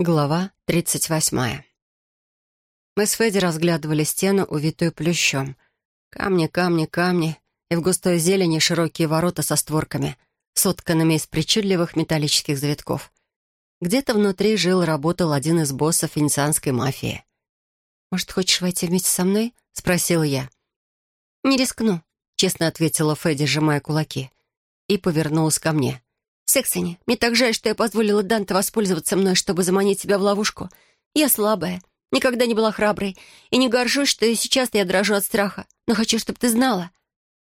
Глава 38. Мы с Федди разглядывали стену, увитую плющом. Камни, камни, камни, и в густой зелени широкие ворота со створками, сотканными из причудливых металлических завитков. Где-то внутри жил, работал один из боссов венецианской мафии. «Может, хочешь войти вместе со мной?» — спросила я. «Не рискну», — честно ответила Федди, сжимая кулаки. И повернулась ко мне. «Сексони, мне так жаль, что я позволила Данте воспользоваться мной, чтобы заманить тебя в ловушку. Я слабая, никогда не была храброй, и не горжусь, что и сейчас я дрожу от страха. Но хочу, чтобы ты знала».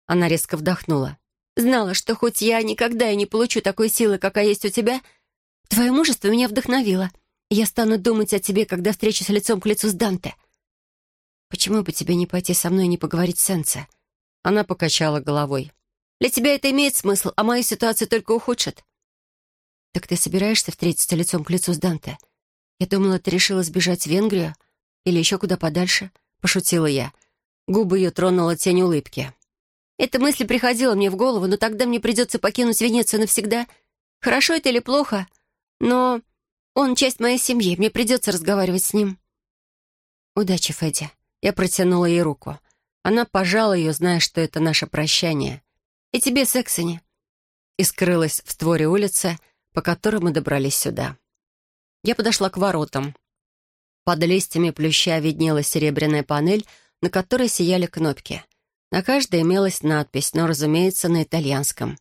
Она резко вдохнула. «Знала, что хоть я никогда и не получу такой силы, какая есть у тебя, твое мужество меня вдохновило. я стану думать о тебе, когда встречусь лицом к лицу с Данте». «Почему бы тебе не пойти со мной и не поговорить с Энце?» Она покачала головой. «Для тебя это имеет смысл, а мою ситуацию только ухудшит. «Так ты собираешься встретиться лицом к лицу с Данте? Я думала, ты решила сбежать в Венгрию или еще куда подальше?» — пошутила я. Губы ее тронула тень улыбки. «Эта мысль приходила мне в голову, но тогда мне придется покинуть Венецию навсегда. Хорошо это или плохо, но он часть моей семьи, мне придется разговаривать с ним». «Удачи, Федя». Я протянула ей руку. Она пожала ее, зная, что это наше прощание. «И тебе, Сексони». И скрылась в створе улицы, по которым мы добрались сюда. Я подошла к воротам. Под листьями плюща виднелась серебряная панель, на которой сияли кнопки. На каждой имелась надпись, но, разумеется, на итальянском.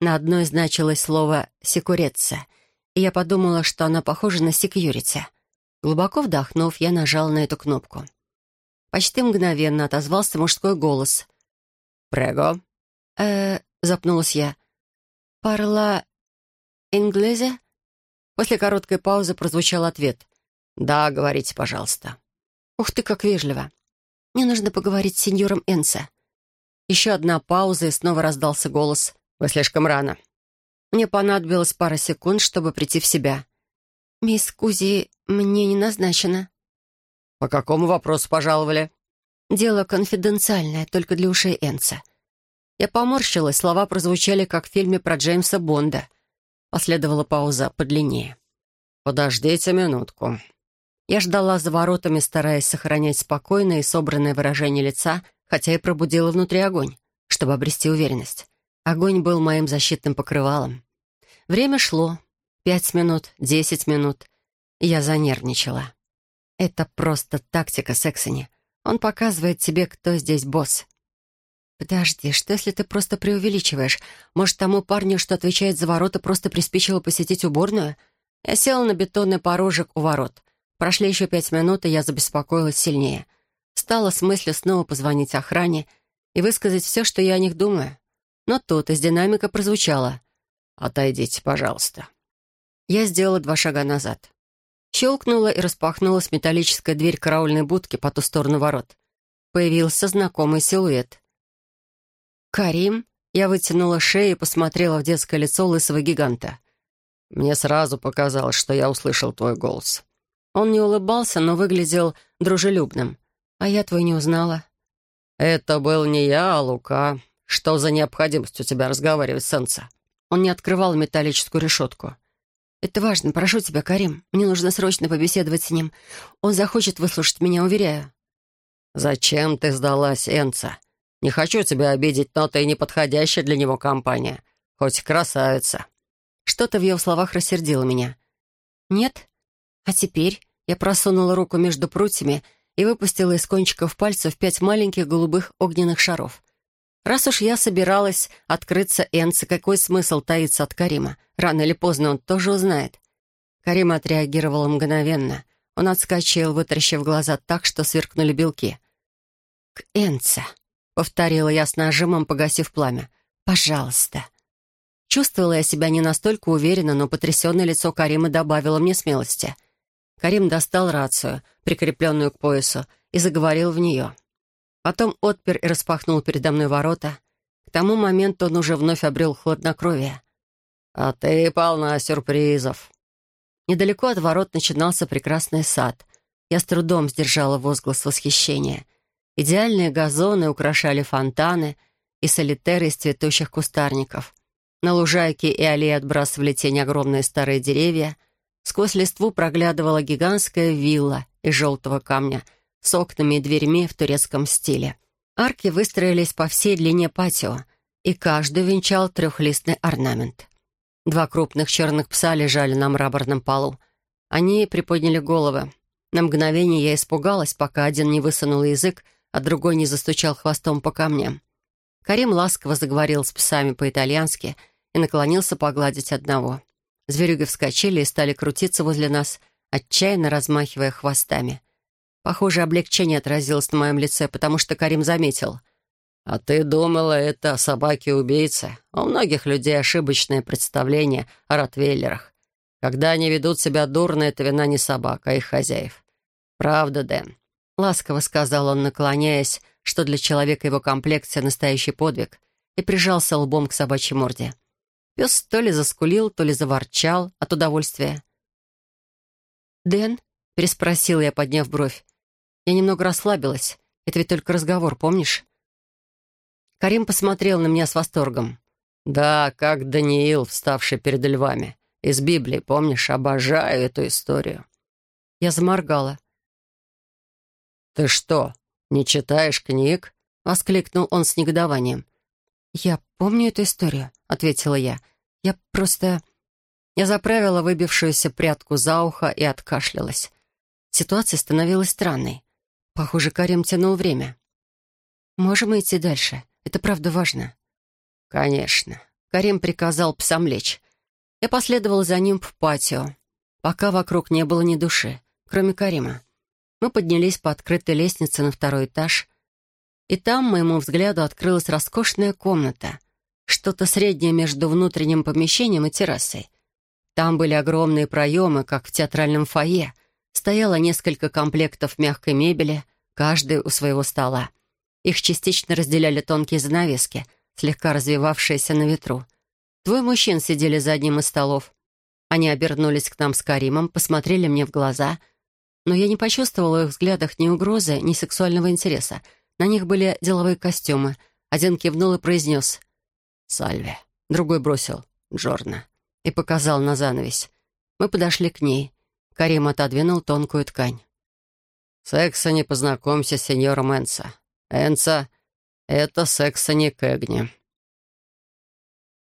На одной значилось слово «секуреца», и я подумала, что она похожа на «секьюрити». Глубоко вдохнув, я нажала на эту кнопку. Почти мгновенно отозвался мужской голос. «Прего?» «Э-э...» запнулась я. «Парла «Инглезе?» После короткой паузы прозвучал ответ. «Да, говорите, пожалуйста». «Ух ты, как вежливо. Мне нужно поговорить с сеньором Энса». Еще одна пауза, и снова раздался голос. «Вы слишком рано». Мне понадобилось пара секунд, чтобы прийти в себя. «Мисс Кузи мне не назначена». «По какому вопросу пожаловали?» «Дело конфиденциальное, только для ушей Энса». Я поморщилась, слова прозвучали, как в фильме про Джеймса Бонда — Последовала пауза подлиннее. «Подождите минутку». Я ждала за воротами, стараясь сохранять спокойное и собранное выражение лица, хотя и пробудила внутри огонь, чтобы обрести уверенность. Огонь был моим защитным покрывалом. Время шло. Пять минут, десять минут. Я занервничала. Это просто тактика Сексони. Он показывает тебе, кто здесь босс. «Подожди, что если ты просто преувеличиваешь? Может, тому парню, что отвечает за ворота, просто приспичило посетить уборную?» Я села на бетонный порожек у ворот. Прошли еще пять минут, и я забеспокоилась сильнее. Стала с мыслью снова позвонить охране и высказать все, что я о них думаю. Но тут из динамика прозвучало «Отойдите, пожалуйста». Я сделала два шага назад. Щелкнула и распахнулась металлическая дверь караульной будки по ту сторону ворот. Появился знакомый силуэт. «Карим?» Я вытянула шею и посмотрела в детское лицо лысого гиганта. «Мне сразу показалось, что я услышал твой голос». Он не улыбался, но выглядел дружелюбным. «А я твой не узнала». «Это был не я, а Лука. Что за необходимость у тебя разговаривать с Энца?» Он не открывал металлическую решетку. «Это важно. Прошу тебя, Карим. Мне нужно срочно побеседовать с ним. Он захочет выслушать меня, уверяю». «Зачем ты сдалась, Энца?» Не хочу тебя обидеть, но ты неподходящая для него компания. Хоть красавица». Что-то в ее словах рассердило меня. «Нет? А теперь?» Я просунула руку между прутьями и выпустила из кончиков пальцев пять маленьких голубых огненных шаров. Раз уж я собиралась открыться Энце, какой смысл таиться от Карима? Рано или поздно он тоже узнает. Карим отреагировал мгновенно. Он отскочил, вытаращив глаза так, что сверкнули белки. «К Энце!» — повторила я с нажимом, погасив пламя. «Пожалуйста». Чувствовала я себя не настолько уверенно, но потрясенное лицо Карима добавило мне смелости. Карим достал рацию, прикрепленную к поясу, и заговорил в нее. Потом отпер и распахнул передо мной ворота. К тому моменту он уже вновь обрел хладнокровие. «А ты полна сюрпризов». Недалеко от ворот начинался прекрасный сад. Я с трудом сдержала возглас восхищения — Идеальные газоны украшали фонтаны и солитеры из цветущих кустарников. На лужайке и аллее отбрасывали тень огромные старые деревья. Сквозь листву проглядывала гигантская вилла из желтого камня с окнами и дверьми в турецком стиле. Арки выстроились по всей длине патио, и каждый венчал трехлистный орнамент. Два крупных черных пса лежали на мраморном полу. Они приподняли головы. На мгновение я испугалась, пока один не высунул язык, а другой не застучал хвостом по камням. Карим ласково заговорил с псами по-итальянски и наклонился погладить одного. Зверюги вскочили и стали крутиться возле нас, отчаянно размахивая хвостами. Похоже, облегчение отразилось на моем лице, потому что Карим заметил. «А ты думала, это собаки-убийцы? У многих людей ошибочное представление о ротвейлерах. Когда они ведут себя дурно, это вина не собак, а их хозяев. Правда, Дэн?» Ласково сказал он, наклоняясь, что для человека его комплекция настоящий подвиг, и прижался лбом к собачьей морде. Пес то ли заскулил, то ли заворчал от удовольствия. «Дэн?» — переспросила я, подняв бровь. Я немного расслабилась. Это ведь только разговор, помнишь? Карим посмотрел на меня с восторгом. «Да, как Даниил, вставший перед львами. Из Библии, помнишь? Обожаю эту историю». Я заморгала. «Ты что, не читаешь книг?» — воскликнул он с негодованием. «Я помню эту историю», — ответила я. «Я просто...» Я заправила выбившуюся прядку за ухо и откашлялась. Ситуация становилась странной. Похоже, Карим тянул время. «Можем идти дальше. Это правда важно». «Конечно». Карим приказал псам лечь. Я последовала за ним в патио, пока вокруг не было ни души, кроме Карима. Мы поднялись по открытой лестнице на второй этаж, и там, моему взгляду, открылась роскошная комната, что-то среднее между внутренним помещением и террасой. Там были огромные проемы, как в театральном фойе. Стояло несколько комплектов мягкой мебели, каждый у своего стола. Их частично разделяли тонкие занавески, слегка развивавшиеся на ветру. Двое мужчин сидели за одним из столов. Они обернулись к нам с Каримом, посмотрели мне в глаза — но я не почувствовала в их взглядах ни угрозы, ни сексуального интереса. На них были деловые костюмы. Один кивнул и произнес «Сальве». Другой бросил «Джорна» и показал на занавесь. Мы подошли к ней. Карим отодвинул тонкую ткань. «Сексони, познакомься с сеньором Энса. Это Сексони Кэгни».